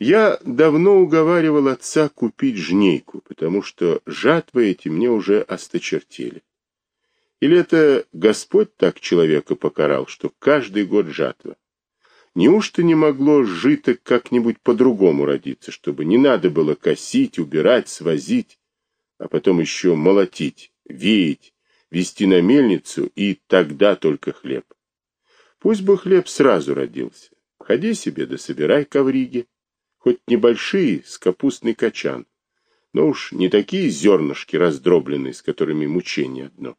Я давно уговаривал отца купить жнейку, потому что жатвы эти мне уже осточертели. Или это Господь так человека покарал, что каждый год жатва? Неужто не могло жито как-нибудь по-другому родиться, чтобы не надо было косить, убирать, свозить, а потом еще молотить, веять, вести на мельницу и тогда только хлеб? Пусть бы хлеб сразу родился. Ходи себе да собирай ковриги хоть небольшие, с капустный качан, но уж не такие зернышки раздробленные, с которыми мучение одно.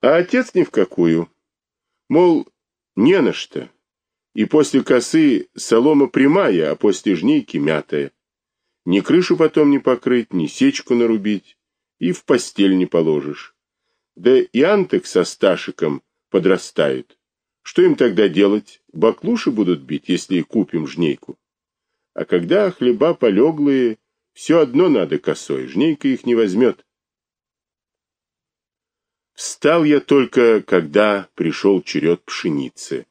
А отец ни в какую. Мол, не на что. И после косы солома прямая, а после жнейки мятая. Ни крышу потом не покрыть, ни сечку нарубить, и в постель не положишь. Да и антек со Сташиком подрастают. Что им тогда делать? Баклуши будут бить, если купим жнейку. А когда хлеба полеглые, все одно надо косой, жнейка их не возьмет. Встал я только, когда пришел черед пшеницы.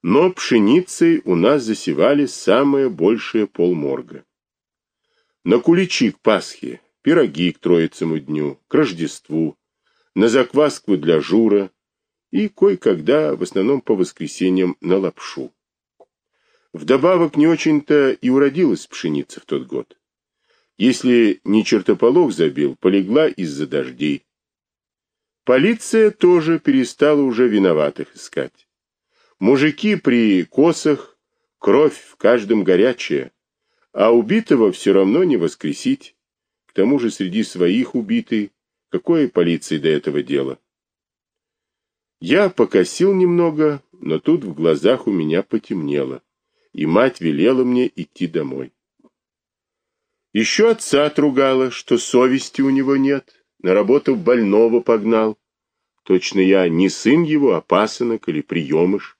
Но пшеницей у нас засевали самое большее полморга. На куличи к Пасхе, пироги к Троицему дню, к Рождеству, на закваску для жура, и кое-когда, в основном по воскресеньям, на лапшу. Вдобавок не очень-то и уродилась пшеница в тот год. Если не чертополох забил, полегла из-за дождей. Полиция тоже перестала уже виноватых искать. Мужики при косах, кровь в каждом горячая, а убитого все равно не воскресить. К тому же среди своих убитый, какое полиции до этого дело? Я покосил немного, но тут в глазах у меня потемнело, и мать велела мне идти домой. Еще отца отругала, что совести у него нет, на работу больного погнал. Точно я не сын его, а пасынок или приемыш.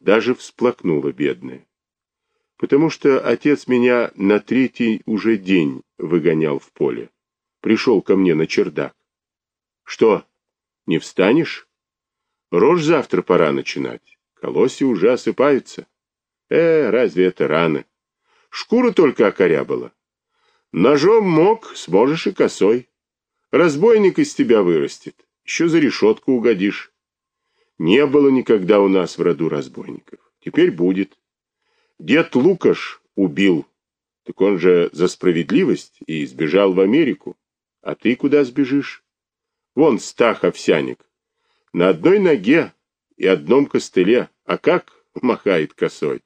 Даже всплакнула бедная. Потому что отец меня на третий уже день выгонял в поле. Пришел ко мне на чердак. Что, не встанешь? Рожь завтра пора начинать. Колосья уже осыпаются. Э, разве это рано? Шкура только окорябала. Ножом мог, сможешь и косой. Разбойник из тебя вырастет. Еще за решетку угодишь. Не было никогда у нас в роду разбойников. Теперь будет. Дед Лукаш убил. Так он же за справедливость и сбежал в Америку. А ты куда сбежишь? Вон Стах Овсяник. На одной ноге и одном костыле. А как махает косой?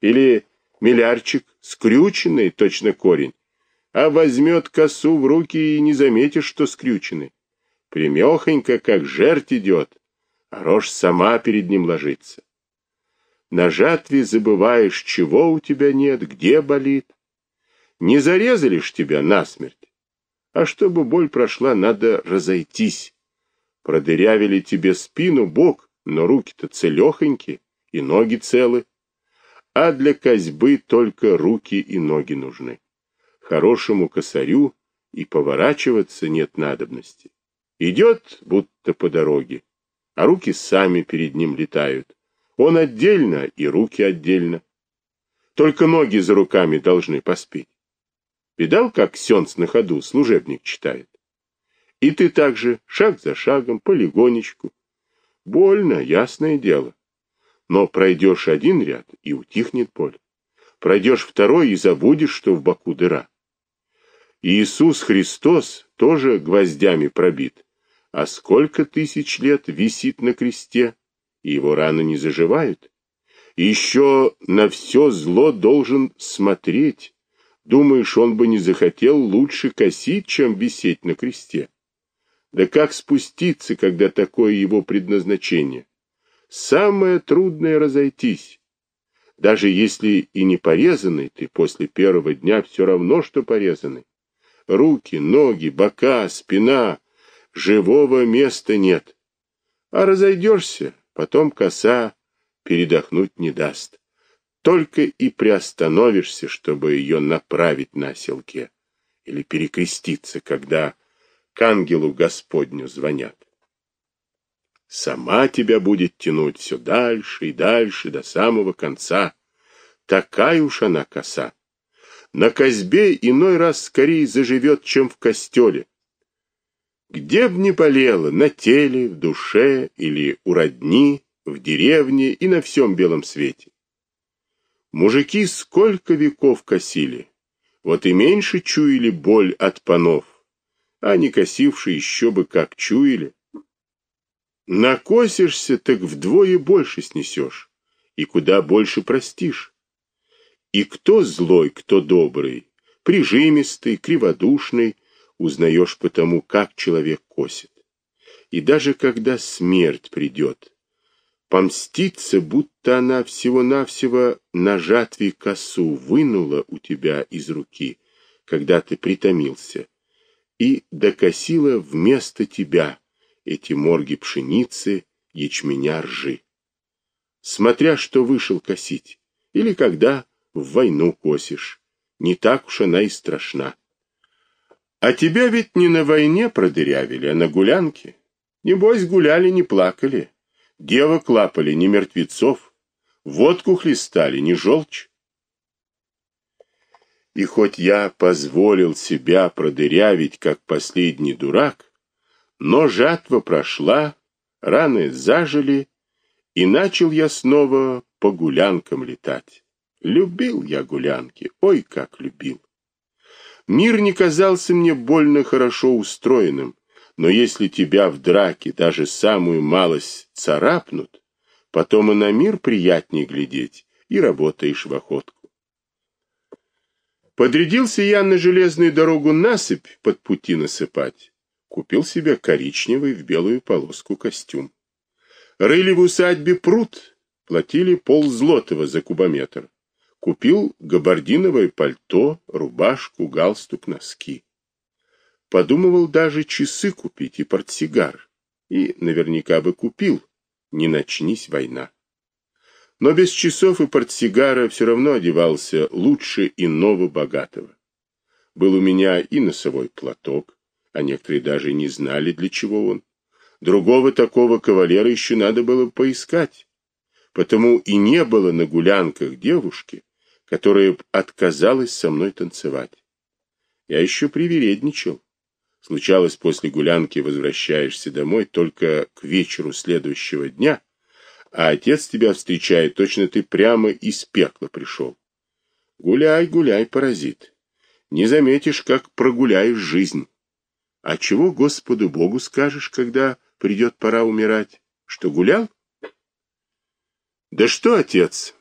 Или милярчик, скрюченный, точно корень, а возьмет косу в руки и не заметишь, что скрюченный. Примехонько, как жерть идет, а рожь сама перед ним ложится. На жатве забываешь, чего у тебя нет, где болит. Не зарезали ж тебя насмерть. А чтобы боль прошла, надо разойтись. Продырявили тебе спину, бок, но руки-то целехоньки и ноги целы. А для козьбы только руки и ноги нужны. Хорошему косарю и поворачиваться нет надобности. Идет, будто по дороге, а руки сами перед ним летают. Он отдельно и руки отдельно. Только ноги за руками должны поспеть. Видал, как сенс на ходу служебник читает? И ты также, шаг за шагом, полегонечку. Больно, ясное дело. Но пройдешь один ряд, и утихнет боль. Пройдешь второй, и забудешь, что в боку дыра. Иисус Христос тоже гвоздями пробит, а сколько тысяч лет висит на кресте, и его раны не заживают. Еще на все зло должен смотреть. Думаешь, он бы не захотел лучше косить, чем висеть на кресте? Да как спуститься, когда такое его предназначение? Самое трудное — разойтись. Даже если и не порезанный, ты после первого дня все равно, что порезанный. Руки, ноги, бока, спина — живого места нет. А разойдешься, потом коса передохнуть не даст. Только и приостановишься, чтобы ее направить на селке или перекреститься, когда к ангелу Господню звонят. Сама тебя будет тянуть все дальше и дальше до самого конца. такая уж она коса. На козьбе иной раз скорее заживет, чем в костеле. Где б ни болело, на теле, в душе или у родни, в деревне и на всем белом свете. Мужики сколько веков косили, вот и меньше чуяли боль от панов, а не косившие еще бы как чуяли. Накосишься, так вдвое больше снесешь, и куда больше простишь. И кто злой, кто добрый, прижимистый, криводушный, узнаешь потому, как человек косит. И даже когда смерть придет, помститься, будто она всего-навсего на жатве косу вынула у тебя из руки, когда ты притомился, и докосила вместо тебя эти морги пшеницы, ячменя, ржи. Смотря что вышел косить, или когда в войну косишь, не так уж она и страшна. А тебя ведь не на войне продырявили, а на гулянке. Небось, гуляли, не плакали. Девок лапали, не мертвецов. Водку хлестали, не желчь. И хоть я позволил себя продырявить, как последний дурак, но жатва прошла, раны зажили, и начал я снова по гулянкам летать. Любил я гулянки, ой, как любил. Мир не казался мне больно хорошо устроенным, но если тебя в драке даже самую малость царапнут, потом и на мир приятнее глядеть, и работаешь в охотку. Подрядился я на железную дорогу насыпь под пути насыпать. Купил себе коричневый в белую полоску костюм. Рыли в усадьбе пруд, платили ползлотого за кубометр. Купил габардиновое пальто, рубашку, галстук, носки. Подумывал даже часы купить и портсигар. И наверняка бы купил, не начнись война. Но без часов и портсигара все равно одевался лучше иного богатого. Был у меня и носовой платок, а некоторые даже не знали, для чего он. Другого такого кавалера еще надо было поискать. Потому и не было на гулянках девушки, которая отказалась со мной танцевать. Я еще привередничал. Случалось, после гулянки возвращаешься домой только к вечеру следующего дня, а отец тебя встречает, точно ты прямо из пекла пришел. Гуляй, гуляй, паразит. Не заметишь, как прогуляешь жизнь. А чего Господу Богу скажешь, когда придет пора умирать? Что гулял? Да что, отец?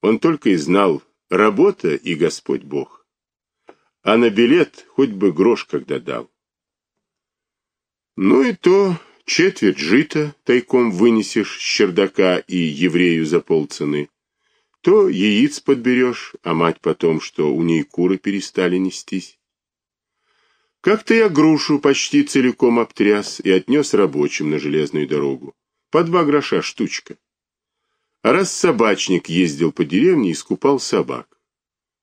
Он только и знал, Работа и Господь Бог. А на билет хоть бы грош когда дал. Ну и то четверть жита тайком вынесешь с чердака и еврею за полцены. То яиц подберешь, а мать потом, что у ней куры перестали нестись. Как-то я грушу почти целиком обтряс и отнес рабочим на железную дорогу. По два гроша штучка. А раз собачник ездил по деревне и скупал собак.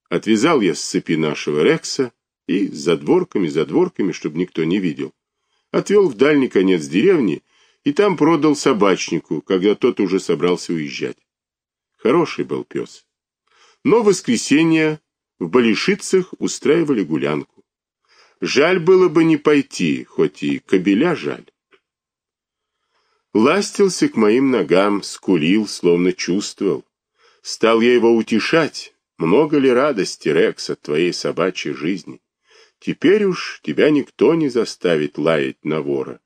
Отвязал я с цепи нашего Рекса и за дворками, за дворками, чтобы никто не видел. Отвел в дальний конец деревни и там продал собачнику, когда тот уже собрался уезжать. Хороший был пес. Но в воскресенье в Балишицах устраивали гулянку. Жаль было бы не пойти, хоть и кобеля жаль ластился к моим ногам, скулил, словно чувствовал. Стал я его утешать. Много ли радости, Рекс, от твоей собачьей жизни? Теперь уж тебя никто не заставит лаять на вора.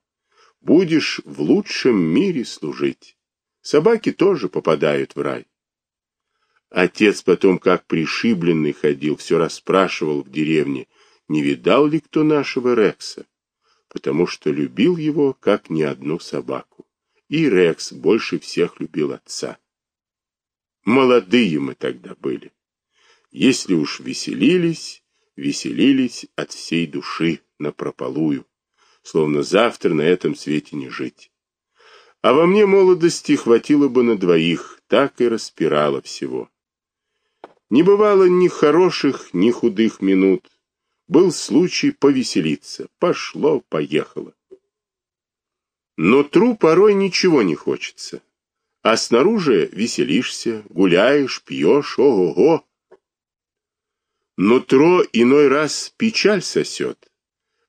Будешь в лучшем мире служить. Собаки тоже попадают в рай. Отец потом, как пришибленный, ходил, все расспрашивал в деревне, не видал ли кто нашего Рекса, потому что любил его, как ни одну собаку и Рекс больше всех любил отца. Молодые мы тогда были. Если уж веселились, веселились от всей души напропалую, словно завтра на этом свете не жить. А во мне молодости хватило бы на двоих, так и распирало всего. Не бывало ни хороших, ни худых минут. Был случай повеселиться. Пошло, поехало. Но тру порой ничего не хочется. а снаружи веселишься, гуляешь, пьешь, ого-го. Нутро иной раз печаль сосет,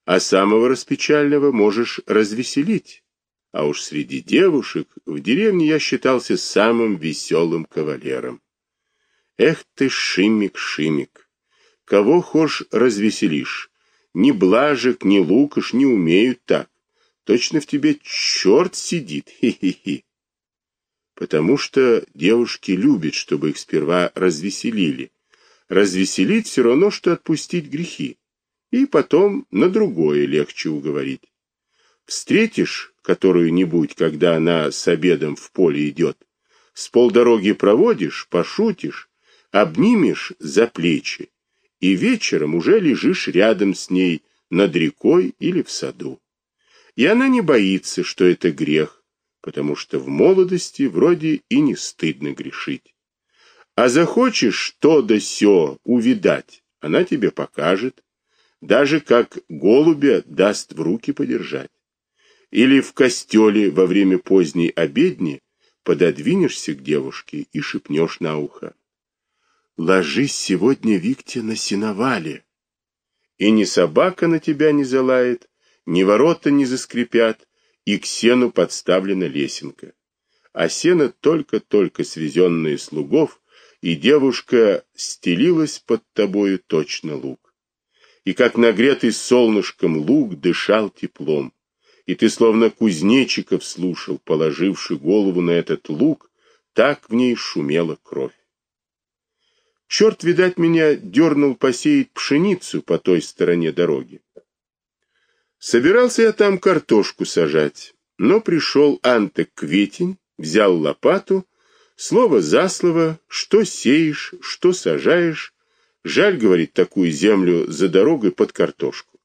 а самого распечального можешь развеселить. А уж среди девушек в деревне я считался самым веселым кавалером. Эх ты, Шимик, Шимик, кого хошь развеселишь, ни Блажик, ни Лукаш не умеют так. Точно в тебе черт сидит, хи-хи-хи. Потому что девушки любят, чтобы их сперва развеселили. Развеселить все равно, что отпустить грехи. И потом на другое легче уговорить. Встретишь которую-нибудь, когда она с обедом в поле идет, с полдороги проводишь, пошутишь, обнимешь за плечи, и вечером уже лежишь рядом с ней над рекой или в саду. И она не боится, что это грех, потому что в молодости вроде и не стыдно грешить. А захочешь то да сё увидать, она тебе покажет, даже как голубя даст в руки подержать. Или в костеле во время поздней обедни пододвинешься к девушке и шепнешь на ухо. Ложись сегодня, Викте, на сеновале. И ни собака на тебя не залает, ни ворота не заскрипят, и к сену подставлена лесенка. А сено только-только свезенное с лугов, и девушка стелилась под тобою точно луг. И как нагретый солнышком луг дышал теплом, и ты словно кузнечиков слушал, положивший голову на этот луг, так в ней шумела кровь. Черт, видать, меня дернул посеять пшеницу по той стороне дороги. Собирался я там картошку сажать, но пришел Антек Кветень, взял лопату, слово за слово, что сеешь, что сажаешь. Жаль, говорит, такую землю за дорогой под картошку.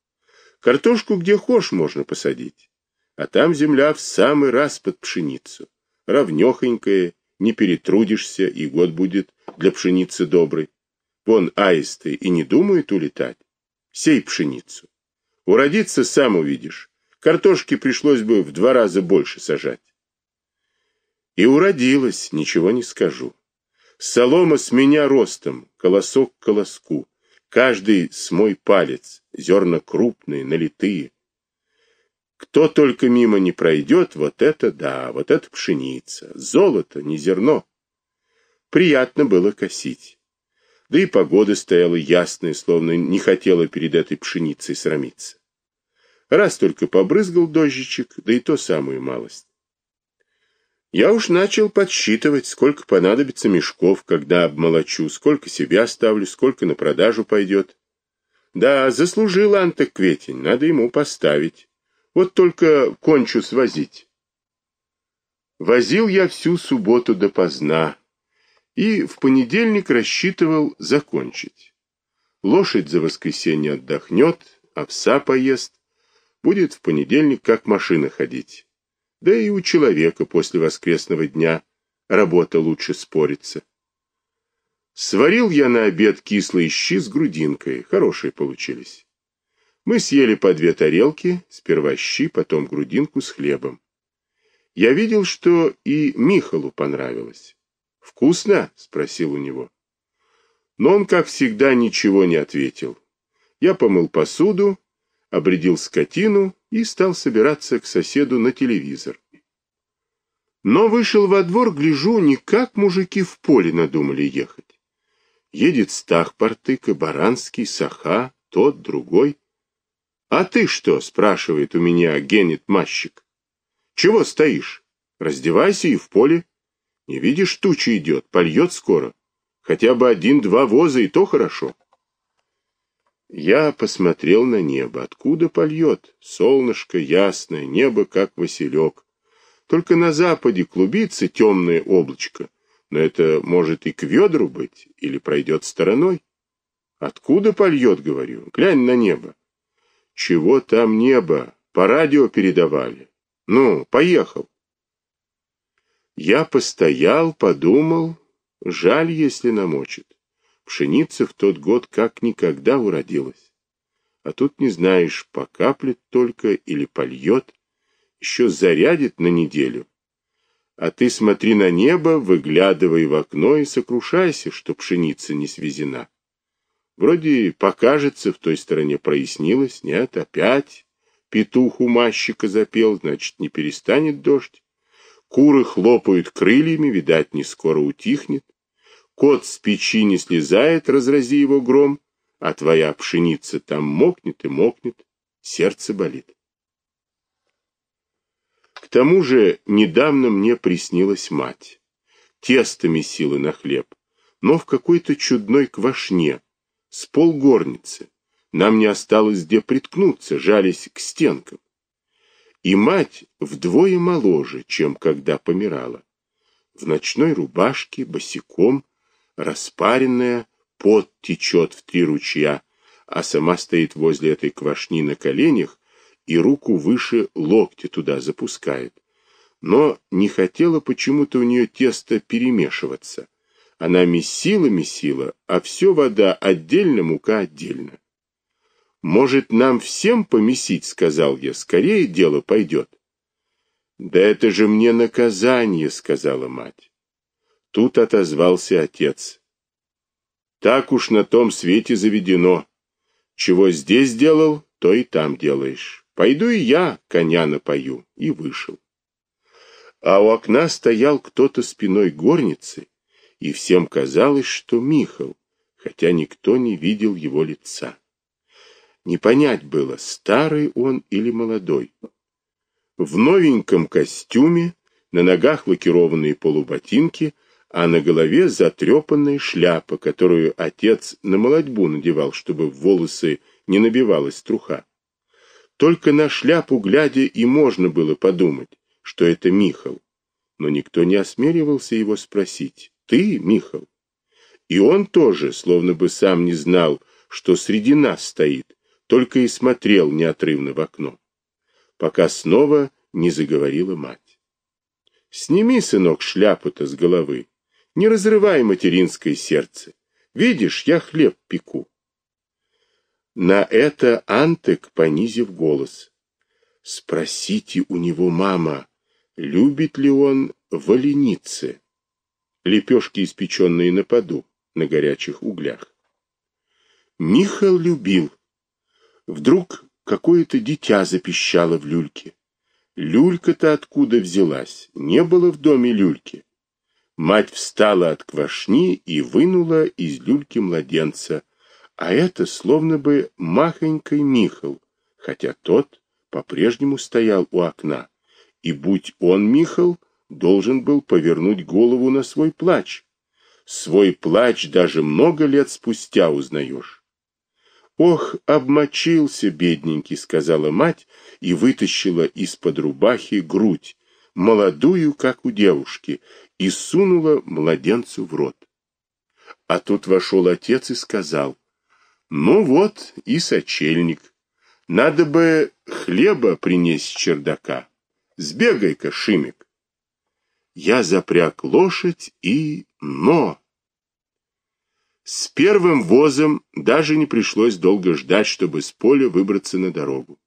Картошку где хошь можно посадить, а там земля в самый раз под пшеницу. Равнёхонькая, не перетрудишься, и год будет для пшеницы добрый. Вон аисты и не думают улетать. Сей пшеницу. Уродиться сам увидишь. Картошки пришлось бы в два раза больше сажать. И уродилась, ничего не скажу. Солома с меня ростом, колосок к колоску. Каждый с мой палец, зерна крупные, налитые. Кто только мимо не пройдет, вот это да, вот это пшеница. Золото, не зерно. Приятно было косить. Да и погода стояла ясная, словно не хотела перед этой пшеницей срамиться. Раз только побрызгал дождичек, да и то самую малость. Я уж начал подсчитывать, сколько понадобится мешков, когда обмолочу, сколько себе оставлю, сколько на продажу пойдет. Да, заслужил Антек Кветень, надо ему поставить. Вот только кончу свозить. Возил я всю субботу допоздна и в понедельник рассчитывал закончить. Лошадь за воскресенье отдохнет, овса поест, будет в понедельник как машина ходить. Да и у человека после воскресного дня работа лучше спорится. Сварил я на обед кислые щи с грудинкой, хорошие получились. Мы съели по две тарелки, сперва щи, потом грудинку с хлебом. Я видел, что и Михалу понравилось. «Вкусно?» — спросил у него. Но он, как всегда, ничего не ответил. Я помыл посуду, обредил скотину и стал собираться к соседу на телевизор. Но вышел во двор, гляжу, не как мужики в поле надумали ехать. Едет Стах Партык и Баранский, Саха, тот, другой. «А ты что?» — спрашивает у меня генет-мащик. «Чего стоишь? Раздевайся и в поле. Не видишь, туча идет, польет скоро. Хотя бы один-два воза, и то хорошо». Я посмотрел на небо. Откуда польет? Солнышко ясное, небо как василек. Только на западе клубится темное облачко. Но это может и к ведру быть, или пройдет стороной. Откуда польет, говорю? Глянь на небо. Чего там небо? По радио передавали. Ну, поехал. Я постоял, подумал. Жаль, если намочит. Пшеница в тот год как никогда уродилась. А тут не знаешь, покаплет только или польет. Еще зарядит на неделю. А ты смотри на небо, выглядывай в окно и сокрушайся, что пшеница не свезена. Вроде покажется, в той стороне прояснилось, нет, опять петух у мащика запел, значит, не перестанет дождь. Куры хлопают крыльями, видать, не скоро утихнет. Кот с печи не слезает, разрази его гром, а твоя пшеница там мокнет и мокнет, сердце болит. К тому же недавно мне приснилась мать. Тесто месила на хлеб, но в какой-то чудной квашне, с полгорницы. Нам не осталось где приткнуться, жались к стенкам. И мать вдвое моложе, чем когда помирала. В ночной рубашке, босиком, распаренная, пот течет в три ручья, а сама стоит возле этой квашни на коленях и руку выше локтя туда запускает. Но не хотела почему-то у нее тесто перемешиваться. Она месила-месила, а все вода отдельно, мука отдельно. «Может, нам всем помесить?» — сказал я. «Скорее дело пойдет». «Да это же мне наказание», — сказала мать. Тут отозвался отец. «Так уж на том свете заведено. Чего здесь делал, то и там делаешь. Пойду и я коня напою». И вышел. А у окна стоял кто-то спиной горницы, и всем казалось, что Михал, хотя никто не видел его лица. Не понять было, старый он или молодой. В новеньком костюме, на ногах лакированные полуботинки, а на голове затрепанная шляпа, которую отец на молодьбу надевал, чтобы в волосы не набивалась труха. Только на шляпу глядя и можно было подумать, что это Михал. Но никто не осмеливался его спросить. Ты, Михал? И он тоже, словно бы сам не знал, что среди нас стоит, только и смотрел неотрывно в окно, пока снова не заговорила мать. Сними, сынок, шляпу-то с головы, не разрывай материнское сердце. Видишь, я хлеб пеку. На это Антек, понизив голос, спросите у него, мама, любит ли он валеницы лепешки, испеченные на поду, на горячих углях. Михал любил. Вдруг какое-то дитя запищало в люльке. Люлька-то откуда взялась? Не было в доме люльки. Мать встала от квашни и вынула из люльки младенца, а это словно бы махонький Михал, хотя тот по-прежнему стоял у окна. И будь он Михал, должен был повернуть голову на свой плач. Свой плач даже много лет спустя узнаешь. Ох, обмочился бедненький, сказала мать и вытащила из-под рубахи грудь, молодую, как у девушки, и сунула младенцу в рот. А тут вошел отец и сказал: "Ну вот и сочельник. Надо бы хлеба принести с чердака. Сбегай-ка, Шимик". Я запряг лошадь и... Но! С первым возом даже не пришлось долго ждать, чтобы с поля выбраться на дорогу.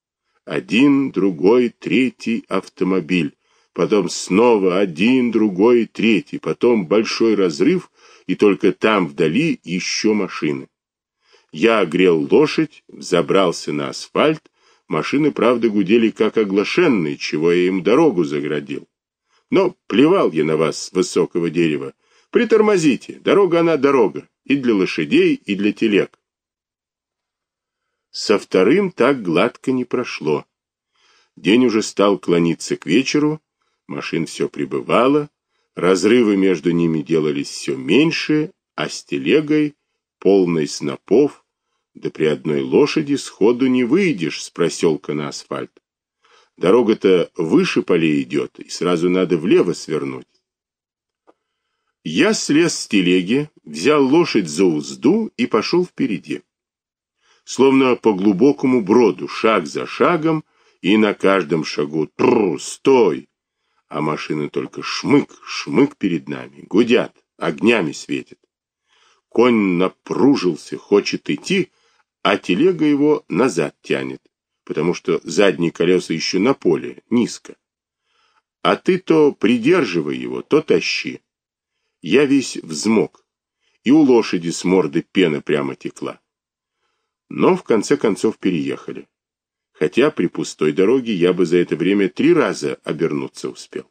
Один, другой, третий автомобиль. Потом снова один, другой, третий. Потом большой разрыв, и только там вдали еще машины. Я огрел лошадь, забрался на асфальт. Машины, правда, гудели как оглашенные, чего я им дорогу заградил. Но плевал я на вас с высокого дерева. Притормозите, дорога она дорога, и для лошадей, и для телег. Со вторым так гладко не прошло. День уже стал клониться к вечеру, машин все прибывало, разрывы между ними делались все меньше, а с телегой, полной снопов, да при одной лошади сходу не выйдешь с проселка на асфальт. Дорога-то выше полей идет, и сразу надо влево свернуть. Я слез с телеги, взял лошадь за узду и пошел впереди. Словно по глубокому броду, шаг за шагом, и на каждом шагу тру, стой! А машины только шмык, шмык перед нами, гудят, огнями светят. Конь напружился, хочет идти, а телега его назад тянет потому что задние колеса еще на поле, низко. А ты то придерживай его, то тащи. Я весь взмок, и у лошади с морды пена прямо текла. Но в конце концов переехали. Хотя при пустой дороге я бы за это время три раза обернуться успел.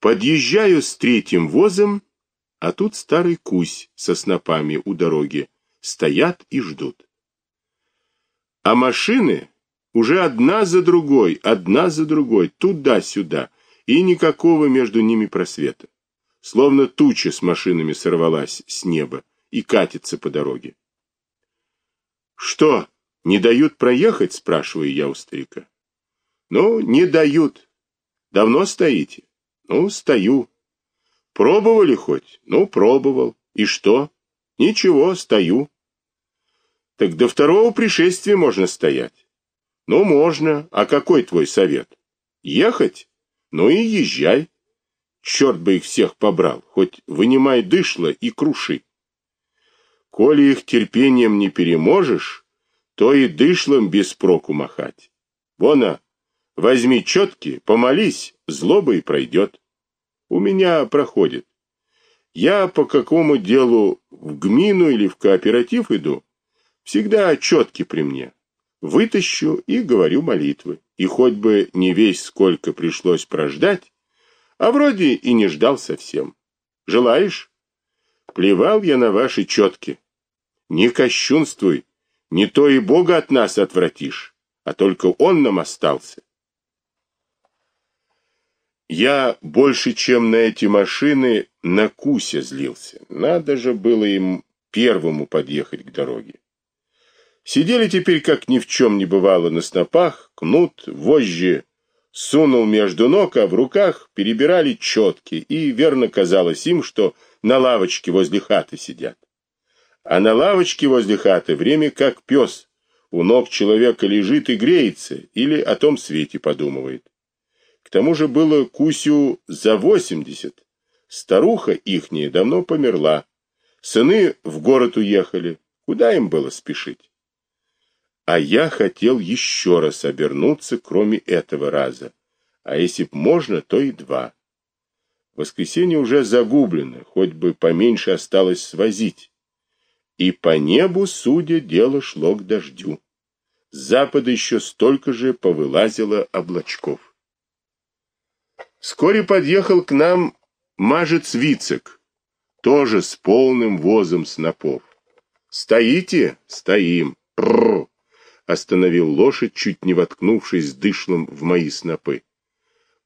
Подъезжаю с третьим возом, а тут старый кусь со снопами у дороги стоят и ждут. А машины уже одна за другой, одна за другой, туда-сюда, и никакого между ними просвета. Словно туча с машинами сорвалась с неба и катится по дороге. «Что, не дают проехать?» — спрашиваю я у старика. «Ну, не дают. Давно стоите?» «Ну, стою». «Пробовали хоть?» «Ну, пробовал. И что?» «Ничего, стою». «Так до второго пришествия можно стоять». Ну, можно. А какой твой совет? Ехать? Ну и езжай. Черт бы их всех побрал. Хоть вынимай дышло и круши. Коли их терпением не переможешь, то и дышлом без проку махать. Вона, возьми четки, помолись, злоба и пройдет. У меня проходит. Я по какому делу в гмину или в кооператив иду, всегда четки при мне вытащу и говорю молитвы. И хоть бы не весь сколько пришлось прождать, а вроде и не ждал совсем. Желаешь? Плевал я на ваши четки. Не кощунствуй, не то и Бога от нас отвратишь, а только Он нам остался. Я больше, чем на эти машины, на Куся злился. Надо же было им первому подъехать к дороге. Сидели теперь, как ни в чем не бывало, на снопах, кнут, вожжи, сунул между ног, а в руках перебирали четки, и верно казалось им, что на лавочке возле хаты сидят. А на лавочке возле хаты время как пес, у ног человека лежит и греется, или о том свете подумывает. К тому же было Кусю за восемьдесят. Старуха ихняя давно померла. Сыны в город уехали. Куда им было спешить? А я хотел еще раз обернуться, кроме этого раза. А если б можно, то и два. Воскресенье уже загублено, хоть бы поменьше осталось свозить. И по небу, судя, дело шло к дождю. С запада еще столько же повылазило облачков. Вскоре подъехал к нам мажец Вицек, тоже с полным возом снопов. «Стоите?» «Стоим!» «Прррр!» остановил лошадь, чуть не воткнувшись дышлом в мои снопы.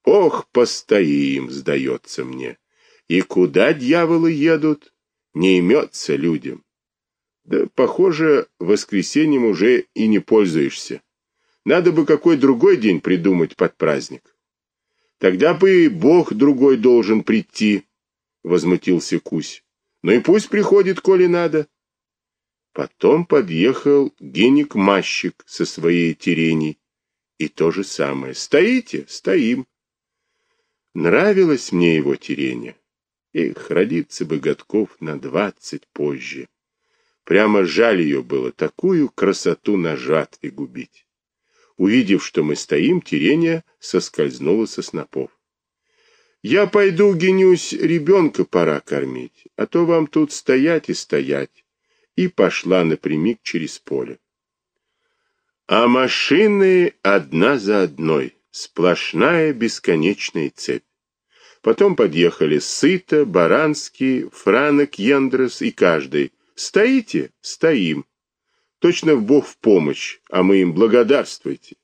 Ох, постоим, сдается мне. И куда дьяволы едут, не имется людям. Да, похоже, воскресеньем уже и не пользуешься. Надо бы какой другой день придумать под праздник. Тогда бы и Бог другой должен прийти, — возмутился Кусь. Ну и пусть приходит, коли надо. Потом подъехал геник-мащик со своей тереней. И то же самое. Стоите? Стоим. Нравилось мне его терение. Эх, родиться бы годков на двадцать позже. Прямо жаль ее было такую красоту на жатве губить. Увидев, что мы стоим, Терения соскользнула со снопов. «Я пойду, генюсь, ребенка пора кормить, а то вам тут стоять и стоять и пошла напрямик через поле. А машины одна за одной, сплошная бесконечная цепь. Потом подъехали Сыто, Баранский, Франок, Ендрес и каждый. Стоите? Стоим. Точно в Бог в помощь, а мы им благодарствуйте.